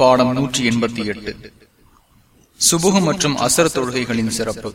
பாடம் நூற்றி எண்பத்தி எட்டு. சுபுகம் மற்றும் அசர தொழுகைகளின் சிறப்பு.